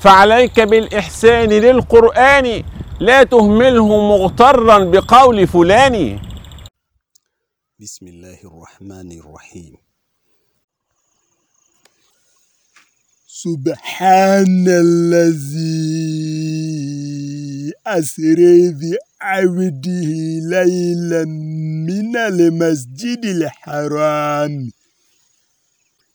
فعليك بالإحسان للقرآن لا تهمله مغترا بقول فلان. بسم الله الرحمن الرحيم. سبحان الذي أسري بعبده ليلا من المسجد الحرام.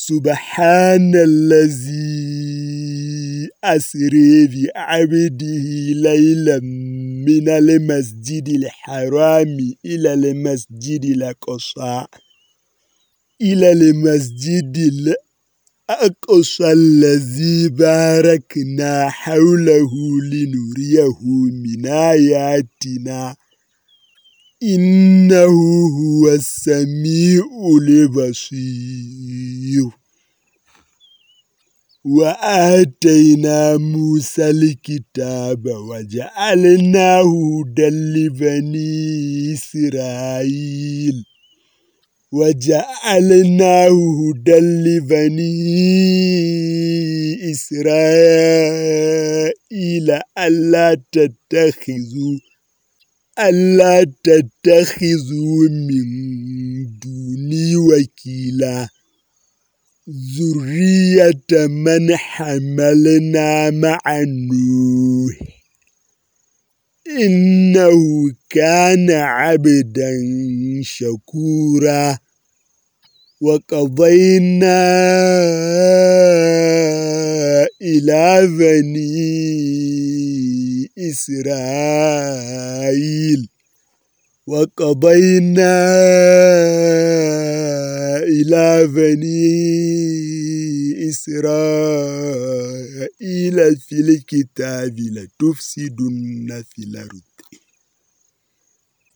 سبحان الذي أسري بعبده ليلا من المسجد الحرام إلى المسجد الأقصى إلى المسجد الأقصى الذي باركنا حوله لنريه من آياتنا. إنه هو السميع البصير. وآتينا موسى الكتاب وجعلناه هدى لبني إسرائيل. وجعلناه هدى لبني إسرائيل ألا تتخذوا ألا تتخذوا من دوني وكيلا. ذرية من حملنا مع نوح. إنه كان عبدا شكورا. وقضينا إلى بني إسرائيل. وقضينا إلى بني إسرائيل في الكتاب لتفسدن في الأرض.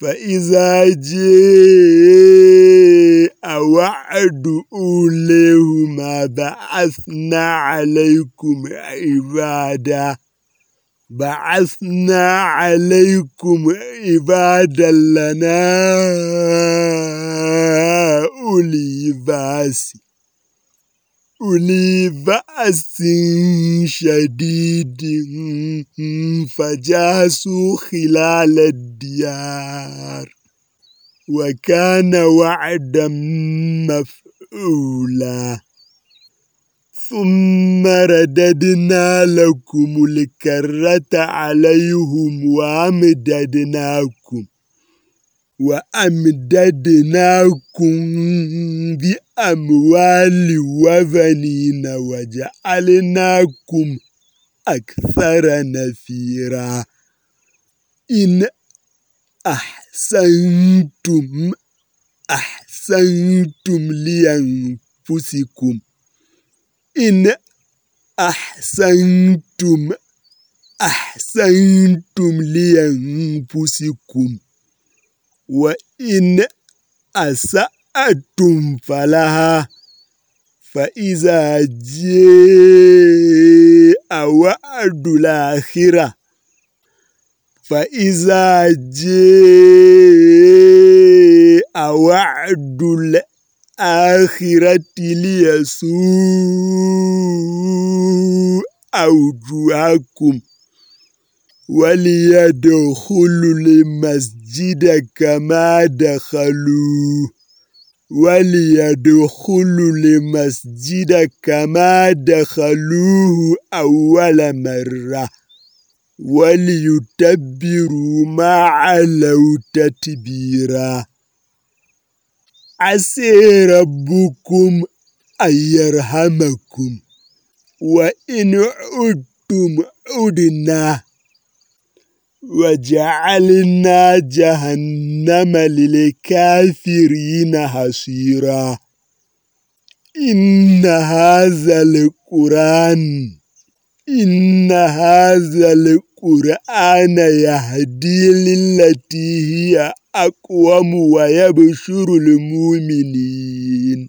فإذا جاء وعد أوليهما بعثنا عليكم عبادا. بعثنا عليكم عبادا لنا أولي بأس. أولي بأس شديد فجاسوا خلال الديار وكان وعدا مفعولا ثم رددنا لكم الكرة عليهم وأمددناكم وأمددناكم بأموال وبنين وجعلناكم أكثر نفيرا إن أحسنتم أحسنتم لأنفسكم إن أحسنتم أحسنتم لأنفسكم وإن أسأتم فلها فإذا جاء وعد الآخرة. فإذا جاء وعد الآخرة ليسوء أوجهكم. وليدخلوا المسجد كما دخلوه وليدخلوا المسجد كما دخلوه أول مرة. وليتبروا ما علوا تتبيرا عسى ربكم أن يرحمكم. وإن عدتم عدنا. وجعلنا جهنم للكافرين حصيرا. إن هذا القرآن إن هذا القرآن يهدي للتي هي أقوم ويبشر المؤمنين.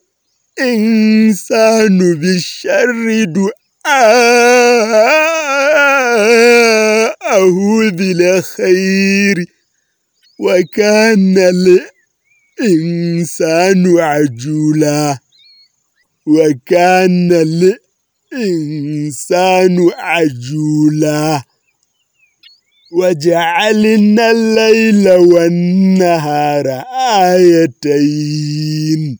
الإنسان بالشر دعاءه بالخير وكان الإنسان عجولا وكان الإنسان عجولا. وجعلنا الليل والنهار آيتين.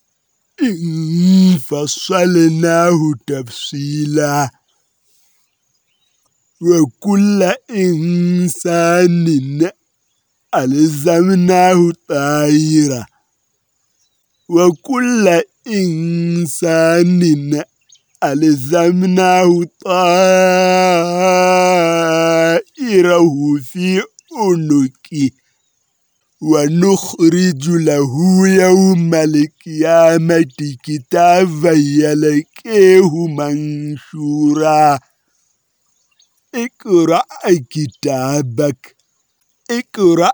فصلناه تفصيلا. وكل إنسان ألزمناه طائرة. وكل إنسان ألزمناه طائره في عنقه. ونخرج له يوم القيامة كتابا يلقيه منشورا. اقرأ كتابك اقرأ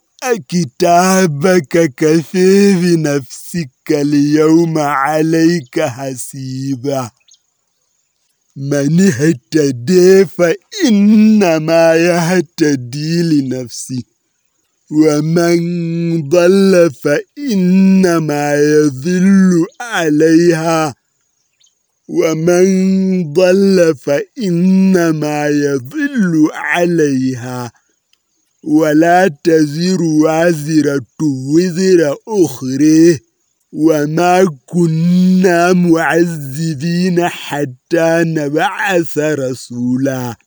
كتابك كفي بنفسك اليوم عليك حسيبا. من اهتدي فإنما يهتدي لنفسه. ومن ضل فإنما يذل عليها. ومن ضل فإنما يضل عليها. ولا تزر وازرة وزر أخرى. وما كنا معذبين حتى نبعث رسولا.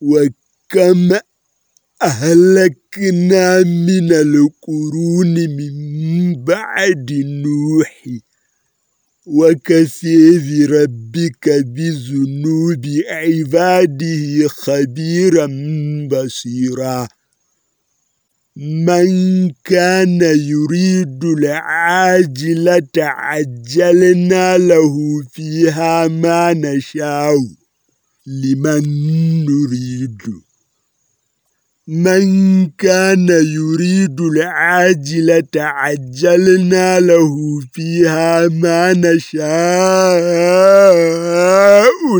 وكم أهلكنا من القرون من بعد نوح. وكفي بربك بذنوب عباده خبيرا بصيرا. من كان يريد العاجلة عجلنا له فيها ما نشاء. لمن نريد. من كان يريد العاجلة عجلنا له فيها ما نشاء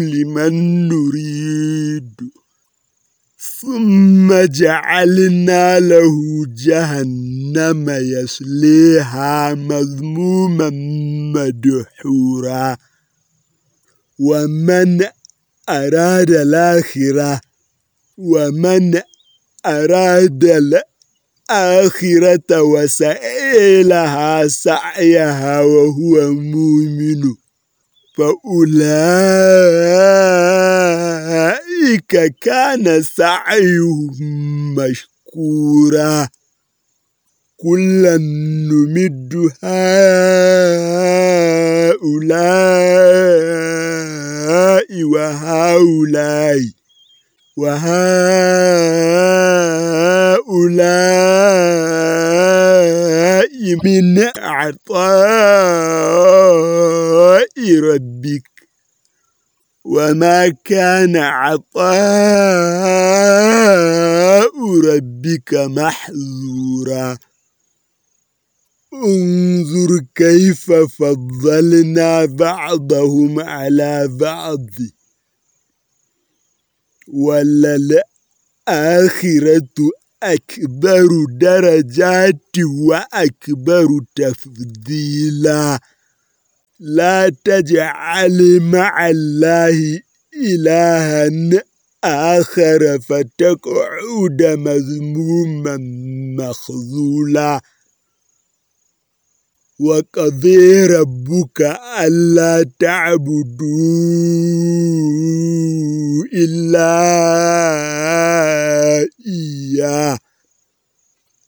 لمن نريد. ثم جعلنا له جهنم يصليها مذموما مدحورا. ومن أراد الآخرة ومن أراد الآخرة وسعي سعيها وهو مؤمن فأولئك كان سعيهم مشكورا. كلا نمد هؤلاء. وهؤلاء وهؤلاء من عطاء ربك. وما كان عطاء ربك محظورا انظر كيف فضلنا بعضهم على بعض. وللآخرة أكبر درجات وأكبر تفضيلا. لا تجعل مع الله إلها آخر فتقعد مذموما مخذولا. وقضي ربك ألا تعبدوا إلا إياه.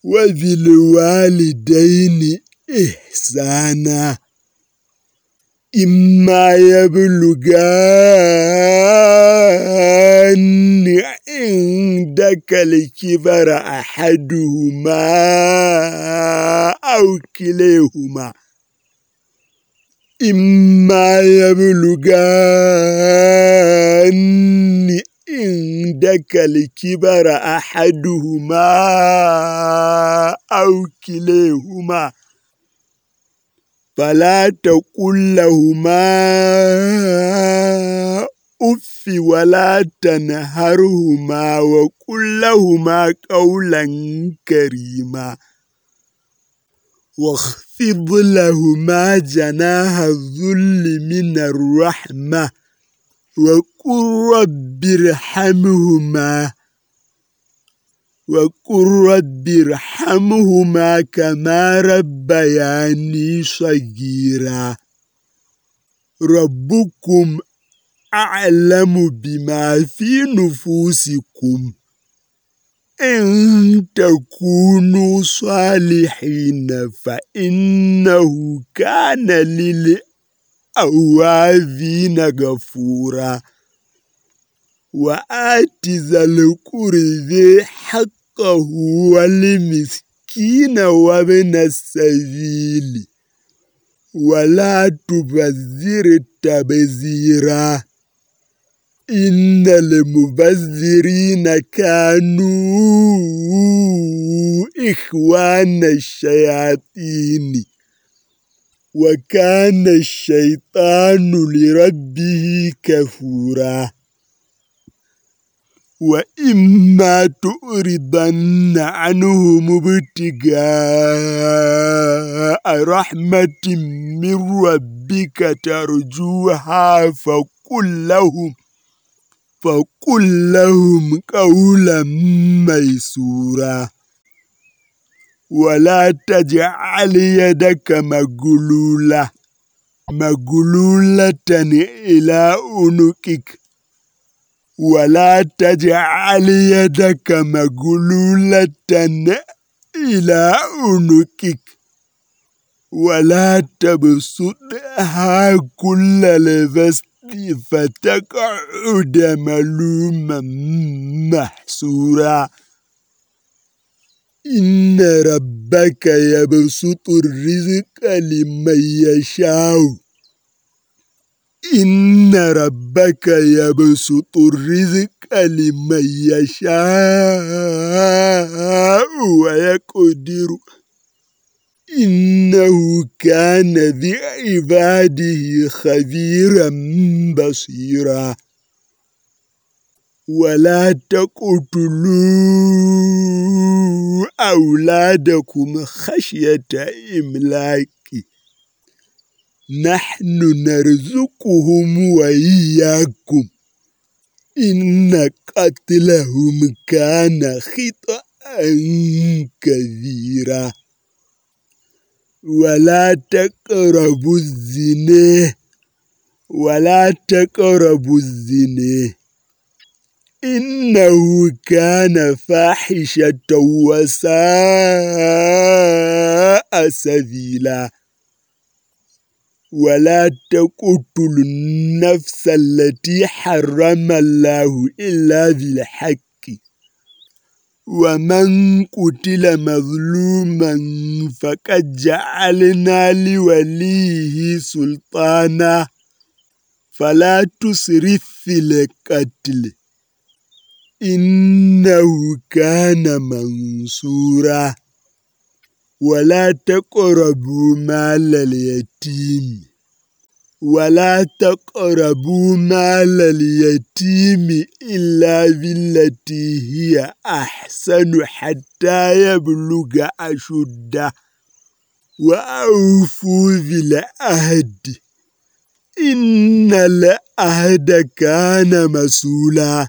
وبالوالدين إحسانا. إما يبلغان عندك الكبر أحدهما أو كليهما إما يبلغان عندك الكبر أحدهما أو كليهما فلا تقل لهما أف ولا تنهرهما وقل لهما قولا كريما واخفض لهما جناح الذل من الرحمة وقل رب ارحمهما وقل رب ارحمهما كما ربياني صغيرا. ربكم أعلم بما في نفوسكم. إن تكونوا صالحين فإنه كان للأوابين غفورا. وآت ذا القرب حقه والمسكين وابن السبيل ولا تبذر تبذيرا إن المبذرين كانوا إخوان الشياطين وكان الشيطان لربه كفورا وإما تؤردن عنهم ابتغاء رحمة من ربك ترجوها فقل لهم فقل لهم قولا ميسورا. ولا تجعل يدك مغلولة مغلولة إلى عنقك. ولا تجعل يدك مغلولة إلى عنقك. ولا تبسطها كل البسط فتقعد ملوما محسورا. إن ربك يبسط الرزق لمن يشاء. إن ربك يبسط الرزق لمن يشاء ويقدر. إنه كان بعباده خبيرا بصيرا. ولا تقتلوا أولادكم خشية إملاك نحن نرزقهم وإياكم. إن قتلهم كان خطأ كبيرا. ولا تقربوا الزنا. ولا تقربوا الزنا. إنه كان فاحشة وساء سبيلا. ولا تقتلوا النفس التي حرم الله إلا بالحق. ومن قتل مظلوما فقد جعلنا لوليه سلطانا. فلا تسرف في القتل. إنه كان منصورا. ولا تقربوا مال اليتيم. ولا تقربوا مال اليتيم إلا بالتي هي أحسن حتى يبلغ أشده. وأوفوا بالعهد. إن العهد كان مسؤولا.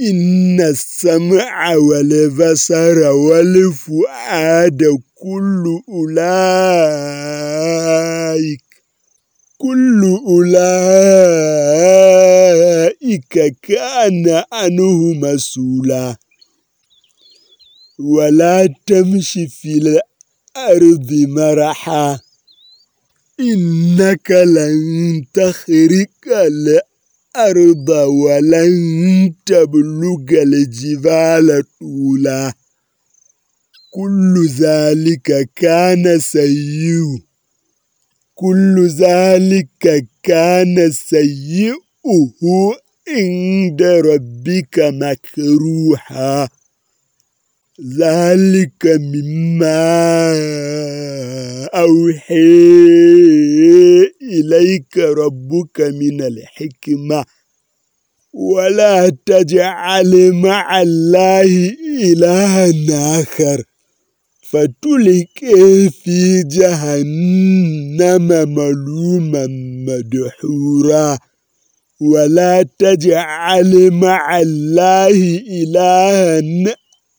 إن السمع والبصر والفؤاد كل أولئك كل أولئك كان عنه مسؤولا. ولا تمشي في الأرض مرحا إنك لن تخرق الأرض ولن تبلغ الجبال طولا. كل ذلك كان سيئ. كل ذلك كان سيئه عند ربك مكروها ذلك مما أوحي إليك ربك من الحكمة. ولا تجعل مع الله إلها آخر. فتلك في جهنم ملوما مدحورا. ولا تجعل مع الله إلها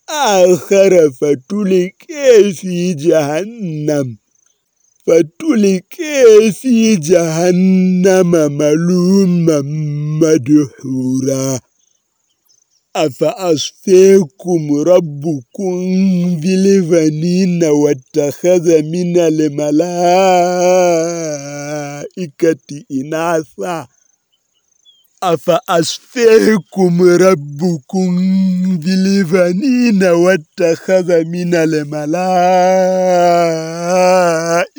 آخر. فتلك في جهنم فتلك في جهنم ملوما مدحورا. أفأصفيكم ربكم بالبنين واتخذ من الملائكة إناثا؟ أفأصفيكم ربكم بالبنين واتخذ من الملائكة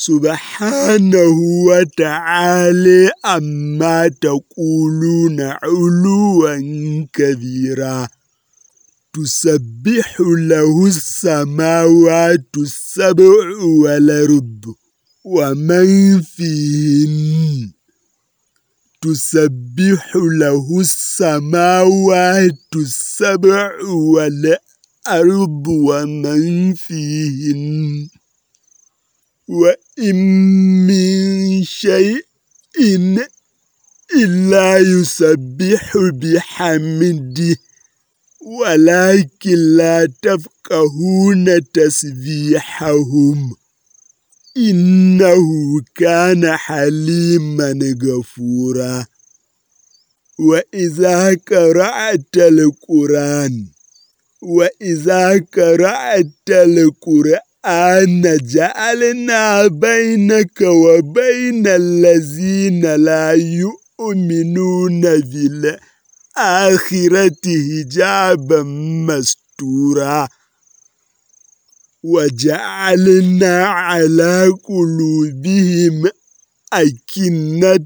سبحانه وتعالى أما تقولون علوا كبيرا. تسبح له السماوات السبع والأرض ومن فيهن. تسبح له السماوات السبع والأرض ومن فيهن. وإن من شيء إلا يسبح بحمده ولكن لا تفقهون تسبيحهم إنه كان حليما غفورا وإذا قرأت القرآن وإذا قرأت القرآن جعلنا بينك وبين الذين لا يؤمنون بالله الآخرة حجابا مستورا. وجعلنا على قلوبهم أكنة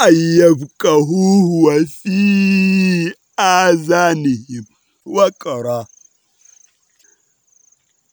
أن يفقهوه وفي آذانهم وقرا.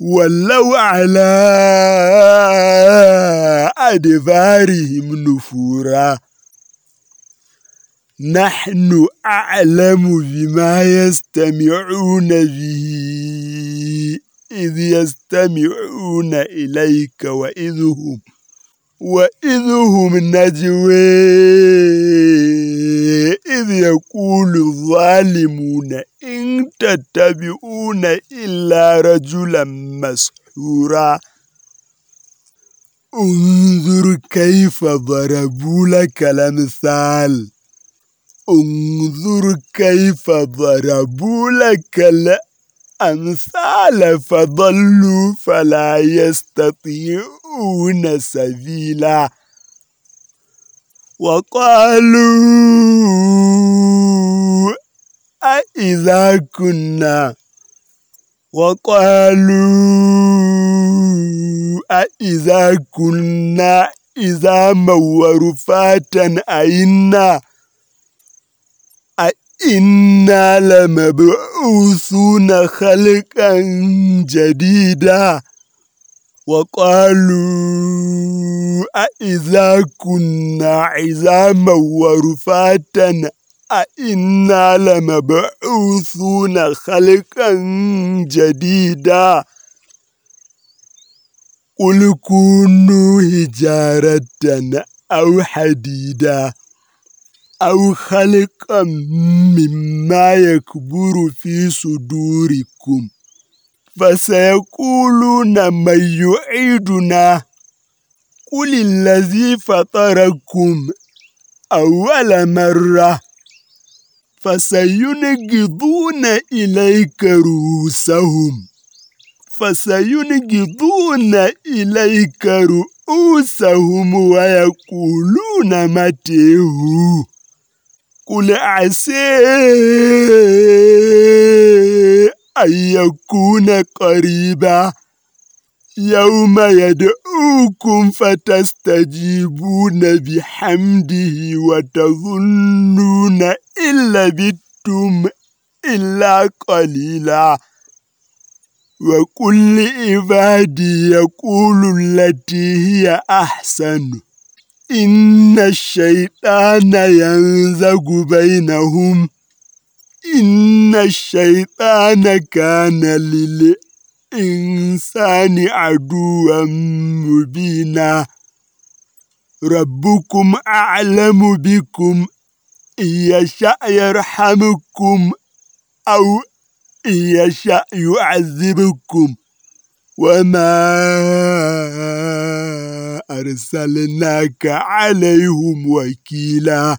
ولوا على أدبارهم نفورا. نحن أعلم بما يستمعون به إذ يستمعون إليك وإذ هم وإذ هم نجوي إذ يقول الظالمون إن تتبعون إلا رجلا مسحورا. انظر كيف ضربوا لك الأمثال. انظر كيف ضربوا لك الأمثال. فضلوا فلا يستطيعون. سبيلا وقالوا أإذا كنا وقالوا أإذا كنا إذا ورفاتا أئنا أئنا لمبعوثون خلقا جديدا وقالوا أإذا كنا عظاما ورفاتا أئنا لمبعوثون خلقا جديدا. قل كونوا هجارة أو حديدا أو خلقا مما يكبر في صدوركم. فسيقولون من يعيدنا قل الذي فطركم أول مرة فسينقضون إليك رؤوسهم فسينقضون إليك رؤوسهم ويقولون متى قل عسى أن يكون قريبا. يوم يدعوكم فتستجيبون بحمده وتظنون إن لبثتم إلا قليلا. وكل عبادي يقول التي هي أحسن. إن الشيطان ينزغ بينهم. إن الشيطان كان للإنسان عدوا مبينا. ربكم أعلم بكم إن يشاء يرحمكم أو إن يشاء يعذبكم. وما أرسلناك عليهم وكيلا.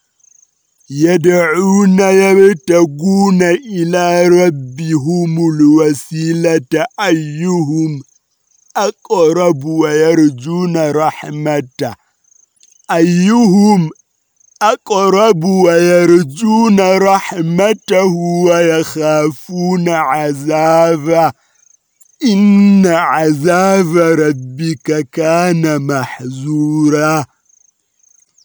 يدعون يبتغون إلى ربهم الوسيلة أيهم أقرب ويرجون رحمته؟ أيهم أقرب ويرجون رحمته ويخافون عذابه؟ إن عذاب ربك كان محذورا.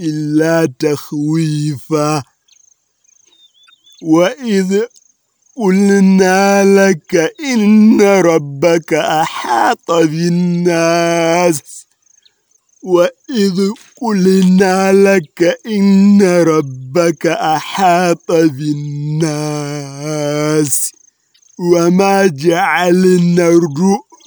إلا تخويفا. وإذ قلنا لك إن ربك أحاط بالناس. وإذ قلنا لك إن ربك أحاط بالناس. وما جعلنا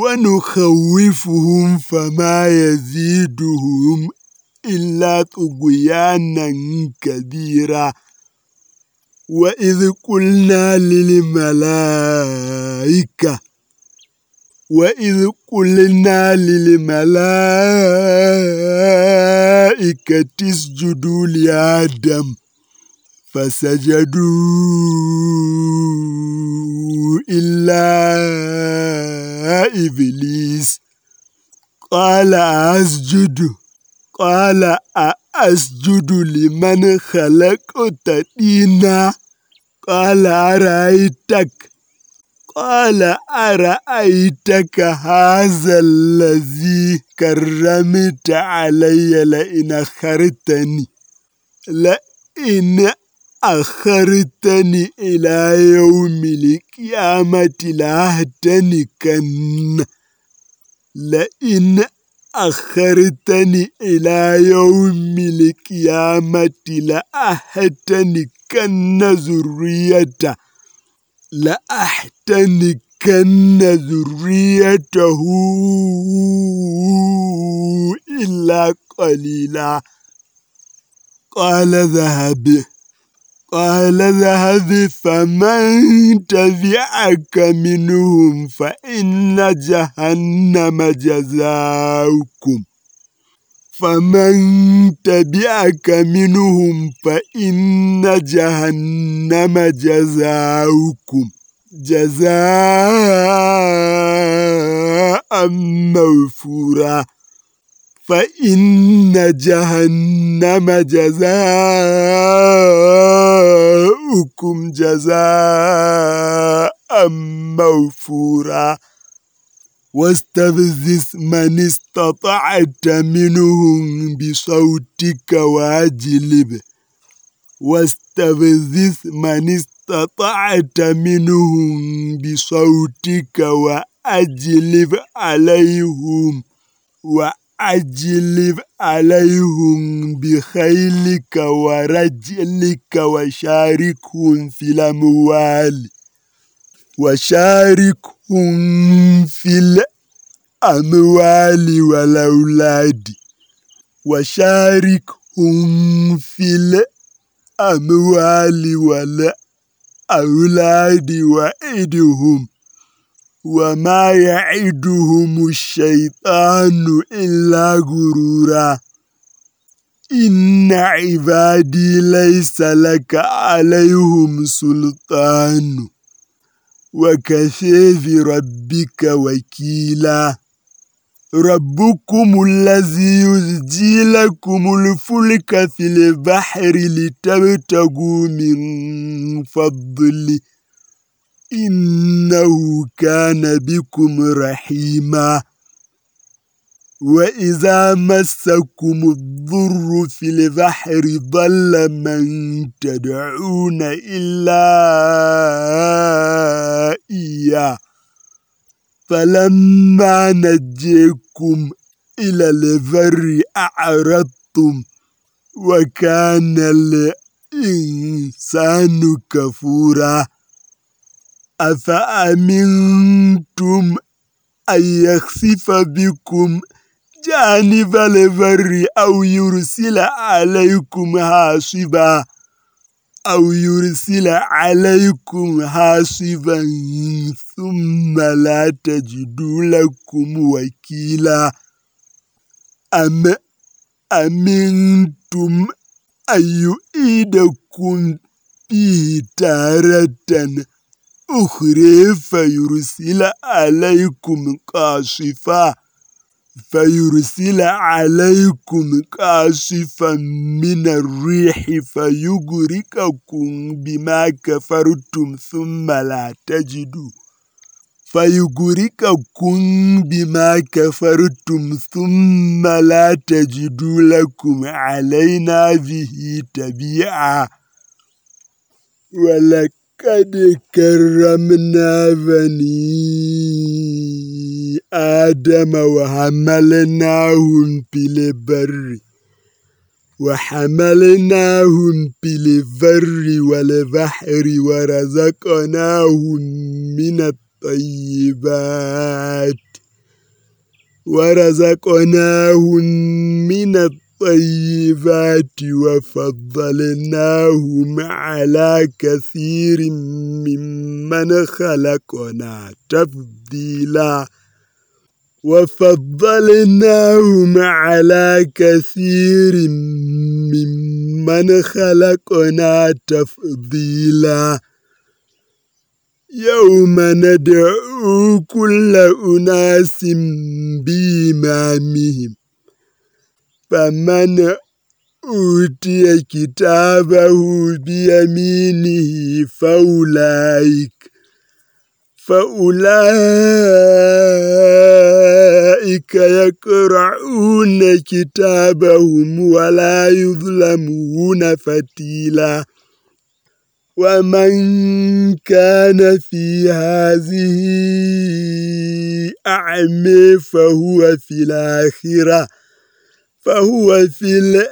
ونخوفهم فما يزيدهم إلا طغيانا كبيرا. وإذ قلنا للملائكة وإذ قلنا للملائكة اسجدوا لآدم فسجدوا إلا إبليس قال أسجد قال أسجد لمن خلقت دينا قال أرأيتك قال أرأيتك هذا الذي كرمت علي لئن أخرتني لئن أخرتني إلى يوم القيامة لأهتنكن لئن أخرتني إلى يوم القيامة لأهتنكن ذريته. لأحتنكن ذريته إلا قليلا. قال ذهب قال ذهب فمن تبعك منهم فإن جهنم جزاؤكم. فمن تبعك منهم فإن جهنم جزاؤكم. جزاء موفورا. فإن جهنم جزاؤكم جزاء موفورا. واستفزز من استطعت منهم بصوتك واجلب. واستفزز من استطعت منهم بصوتك وأجلب عليهم وأجلب عليهم بخيلك ورجلك وشاركهم في الأموال. وشاركهم في الأموال والأولاد. وشاركهم في الأموال والأولاد وعدهم وما يعدهم الشيطان إلا غرورا إن عبادي ليس لك عليهم سلطان وكفى بربك وكيلا ربكم الذي يزجي لكم الفلك في البحر لتبتغوا من فضله إنه كان بكم رحيما. وإذا مسكم الضر في البحر ضل من تدعون إلا إياه. فلما نجيكم إلى البر أعرضتم وكان الإنسان كفورا. أفأمنتم أن يخسف بكم جانب البر أو يرسل عليكم حاصبا أو يرسل عليكم حاصبا ثم لا تجدوا لكم وكيلا أم أمنتم أن يؤيدكم به تارة أخرى فيرسل عليكم قاصفا فيرسل عليكم قاصفا من الريح فيغرقكم بما كفرتم ثم لا تجدوا فيغرقكم بما كفرتم ثم لا تجدوا لكم علينا به تبيعا ولقد كرمنا بني آدم وحملناهم في البر. وحملناهم في البر والبحر ورزقناهم من الطيبات. ورزقناهم من الطيبات وفضلناهم على كثير ممن خلقنا تفضيلا. وفضلناهم على كثير ممن خلقنا تفضيلا. يوم ندعو كل أناس بإمامهم. فمن أوتي كتابه بيمينه فأولئك فأولئك يقرعون كتابهم ولا يظلمون فتيلا. ومن كان في هذه أعمي فهو في الآخرة. فهو في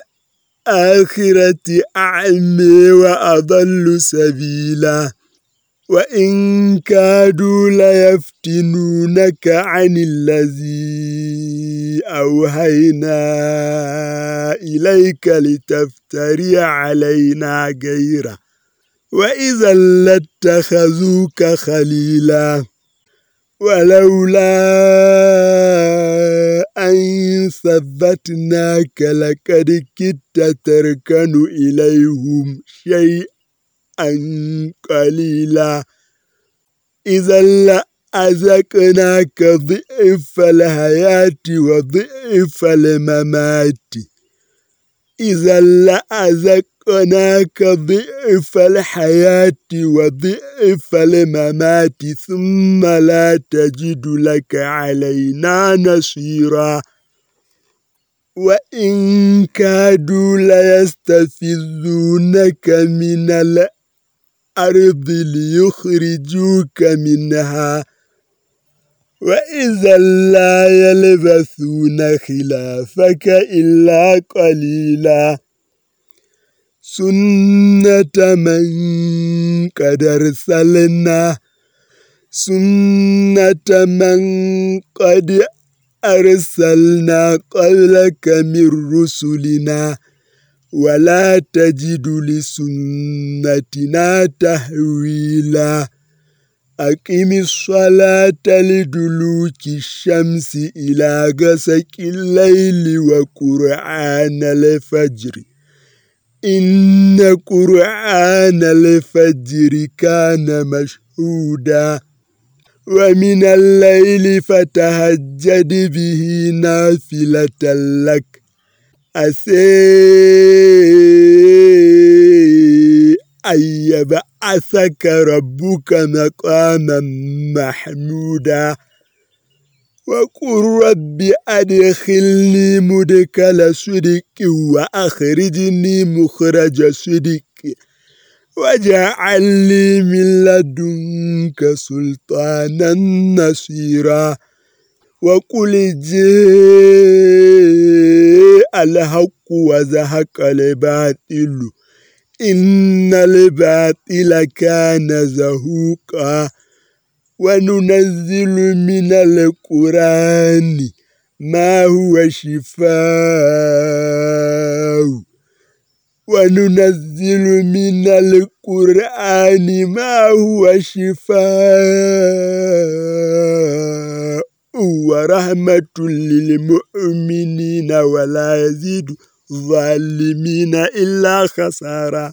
الآخرة أعمي وأضل سبيلا. وإن كادوا ليفتنونك عن الذي أوهينا إليك لتفتري علينا غيره. وإذا لاتخذوك خليلا. ولولا أن ثبتناك لقد كدت تركن إليهم شيئا قليلا. إذا لأذقناك ضعف الحياة وضعف الممات. إذا لأذقناك ضعف الحياة وضعف الممات ثم لا تجد لك علينا نصيرا. وإن كادوا ليستفزونك من الأرض ليخرجوك منها. وإذا لا يلبثون خلافك إلا قليلا. سنة من قد أرسلنا سنة من قد أرسلنا قبلك من رسلنا ولا تجد لسنتنا تحويلا أقم الصلاة لدلوك الشمس إلى غسق الليل وقرآن الفجر إن قرآن الفجر كان مشهودا ومن الليل فتهجد به نافلة لك. أسي أن يبعثك ربك مقاما محمودا. وقل رب أدخلني مدكل صدق وأخرجني مخرج صدق. واجعل لي من لدنك سلطانا نصيرا. وقل جاء الحق وزهق الباطل. إن الباطل كان زهوقا. وننزل من القرآن ما هو شفاء وننزل من القرآن ما هو شفاء ورحمة للمؤمنين ولا يزيد الظالمين إلا خسارا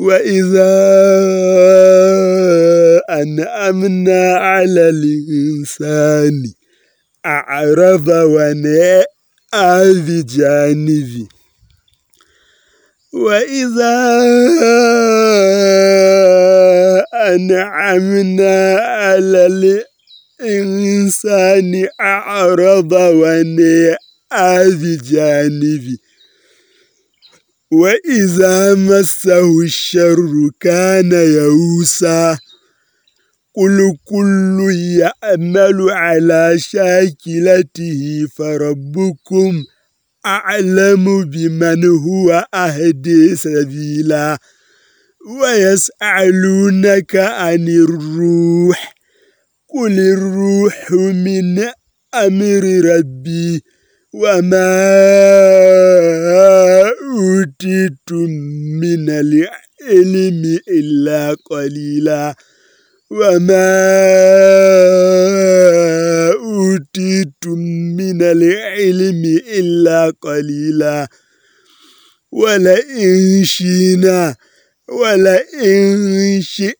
وإذا أنأمنا على الإنسان أعرض ونأى بجانبه وإذا أنعمنا على الإنسان أعرض ونأى بجانبه وإذا مسه الشر كان يئوسا قل كل يعمل على شاكلته فربكم أعلم بمن هو أهدي سبيلا ويسألونك عن الروح قل الروح من أمر ربي وما أوتيتم من العلم إلا قليلا وما أوتيتم من العلم إلا قليلا ولئن شئنا ولئن شئنا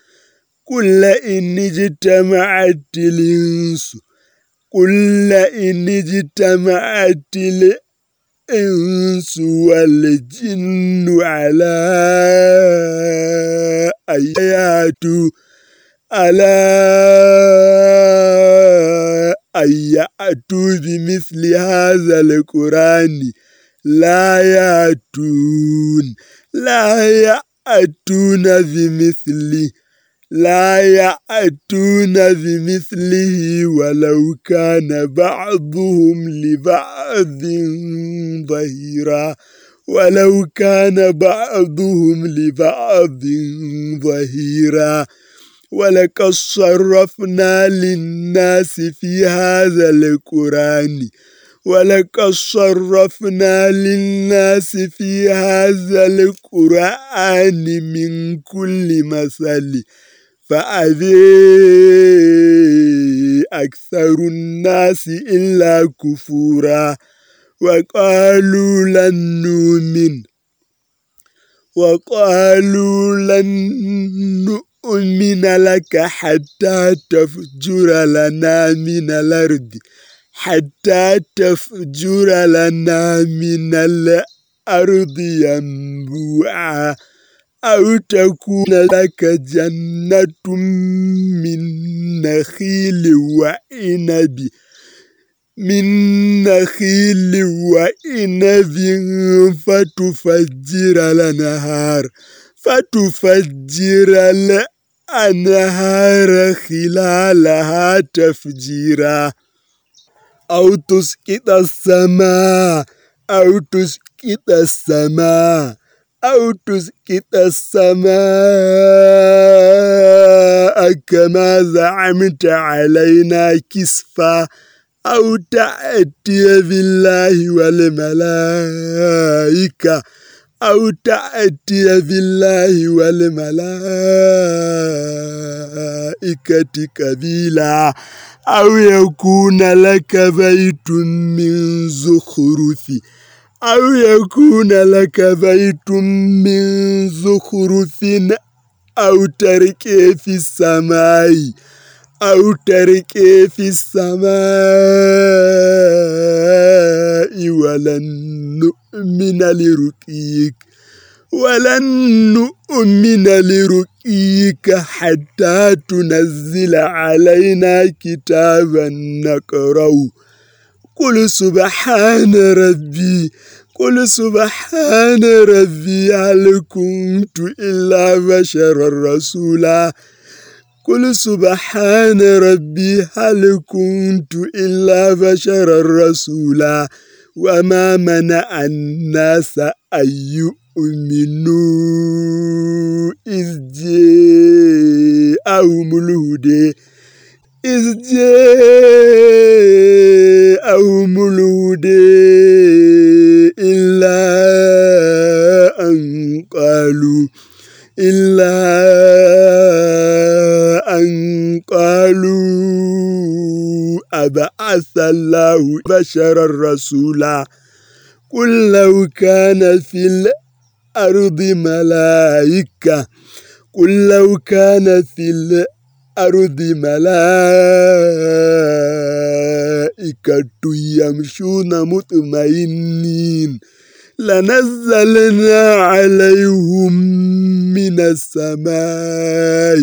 قل إن اجتمعت الإنس قل لئن اجتمعت الإنس والجن على آيات على أن يأتوا بمثل هذا القرآن لا يأتون لا يأتون بمثله لا يأتون بمثله ولو كان بعضهم لبعض ظهيرا. ولو كان بعضهم لبعض ظهيرا. ولقد صرفنا للناس في هذا القرآن. ولقد صرفنا للناس في هذا القرآن من كل مثل. فأبي أكثر الناس إلا كفورا وقالوا لن نؤمن. وقالوا لن نؤمن لك حتى تفجر لنا من الأرض حتى تفجر لنا من الأرض ينبوعا. أو تكون لك جنة من نخيل وعنب من نخيل وعنب فتفجر الأنهار فتفجر الأنهار خلالها تفجيرا أو تسقط السماء أو تسقط السماء أو تسقط السماء كما زعمت علينا كسفا أو تأتي بالله والملائكة أو تأتي بالله والملائكة كبيلا أو يكون لك بيت من زخرف أو يكون لك بيت من زخرف أو تركي في السماء أو تركي في السماء ولن نؤمن لرقيك ولن نؤمن لرقيك حتى تنزل علينا كتابا نقرأ قل سبحان ربي قل سبحان ربي هل كنت إلا بشرا رسولا؟ قل سبحان ربي هل كنت إلا بشرا رسولا؟ وما منع الناس أن يؤمنوا إذ جاءهم الهدى. إذ جاءهم الهدى إلا أن قالوا إلا أن قالوا أبعث الله بشرا رسولا قل لو كان في الأرض ملائكة قل لو كان في الأرض ملائكة يمشون مطمئنين. لنزلنا عليهم من السماء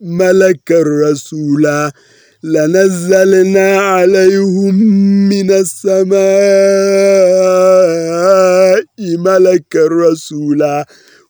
ملك الرسول لنزلنا عليهم من السماء ملك الرسول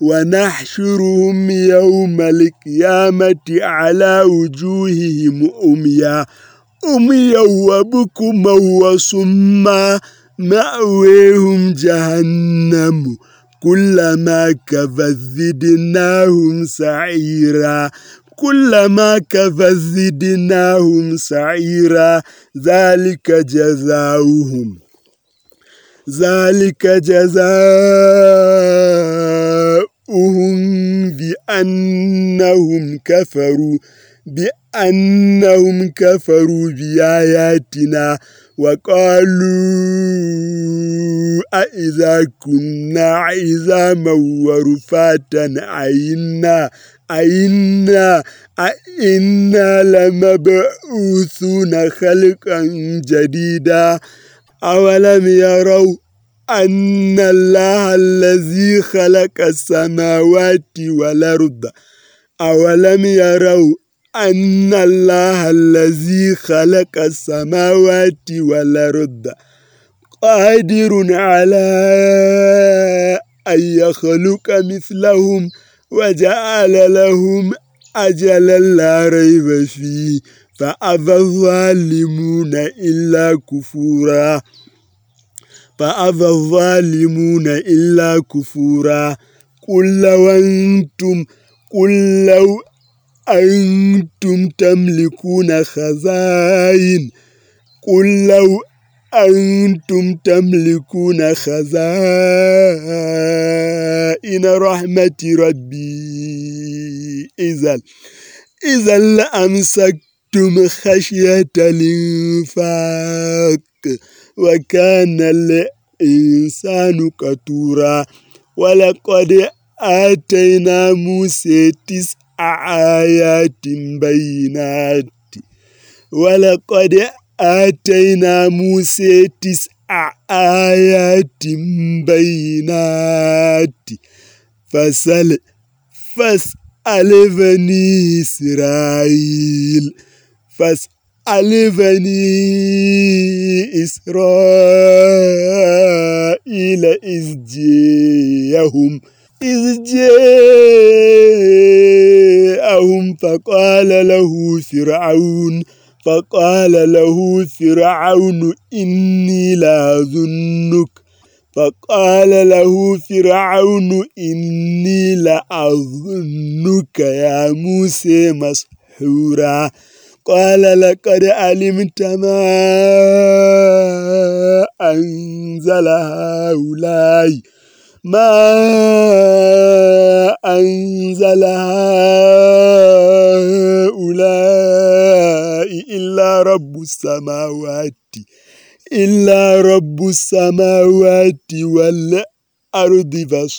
ونحشرهم يوم القيامة على وجوههم أميا. أميا وبكما وصما مأويهم جهنم. كلما كفت زدناهم سعيرا. وكلما كفت زدناهم سعيرا. ذلك جزاؤهم. ذلك جزاؤهم. بأنهم كفروا بأنهم كفروا بآياتنا وقالوا أئذا كنا عظاما ورفاتا أئنا أئنا أئنا لمبعوثون خلقا جديدا أولم يروا أن الله الذي خلق السماوات والأرض أولم يروا أن الله الذي خلق السماوات والأرض قادر على أن يخلق مثلهم وجعل لهم أجلا لا ريب فيه فأبى الظالمون إلا كفورا. فأبى الظالمون إلا كفورا. قل لو أنتم قل لو أنتم تملكون خزائن. قل لو أنتم تملكون خزائن رحمة ربي. إذا إذا لأمسكتم خشية الإنفاق. وكان الإنسان كتورا. ولقد آتينا موسى تسع آيات بينات. ولقد آتينا موسى تسع آيات بينات. فسل فاسأل بني إسرائيل. فاسأل بني إسرائيل إذ جيهم إذ جاءهم فقال له فرعون فقال له فرعون إني لأظنك فقال له فرعون إني لأظنك يا موسى مسحورا. قال لقد علمت ما أنزل هؤلاء. ما أنزل هؤلاء إلا رب السماوات إلا رب السماوات والأرض بصائر.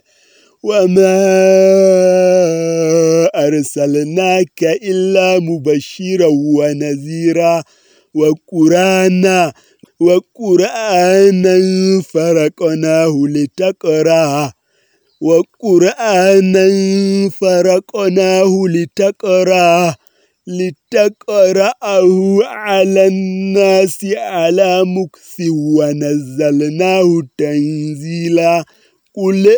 وما أرسلناك إلا مبشرا ونذيرا وقرانا وقرآنا فرقناه لتقرأه وقرآنا فرقناه لتقرأه لتقرأه على الناس على مكث ونزلناه تنزيلا قل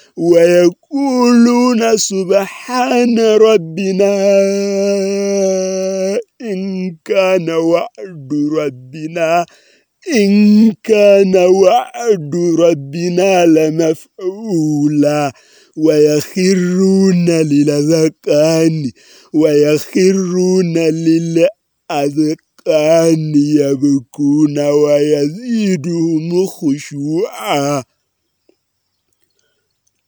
ويقولون سبحان ربنا إن كان وعد ربنا إن كان وعد ربنا لمفعولا. ويخرون للذقان ويخرون للأذقان يبكون ويزيدهم خشوعا.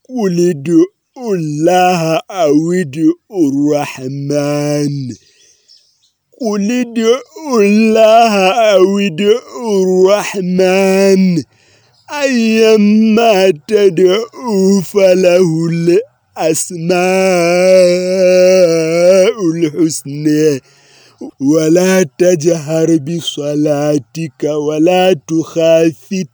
قل ادعوا الله أو ادعوا الرحمن. قل ادعوا الله أو ادعوا الرحمن. أيما تدعوا فله الأسماء الحسنى. ولا تجهر بصلاتك ولا تخافت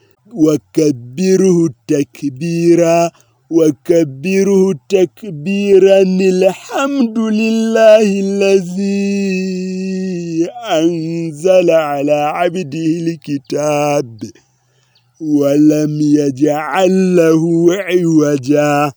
وكبره تكبيرا وكبره تكبيرا الحمد لله الذي أنزل على عبده الكتاب ولم يجعل له عوجا.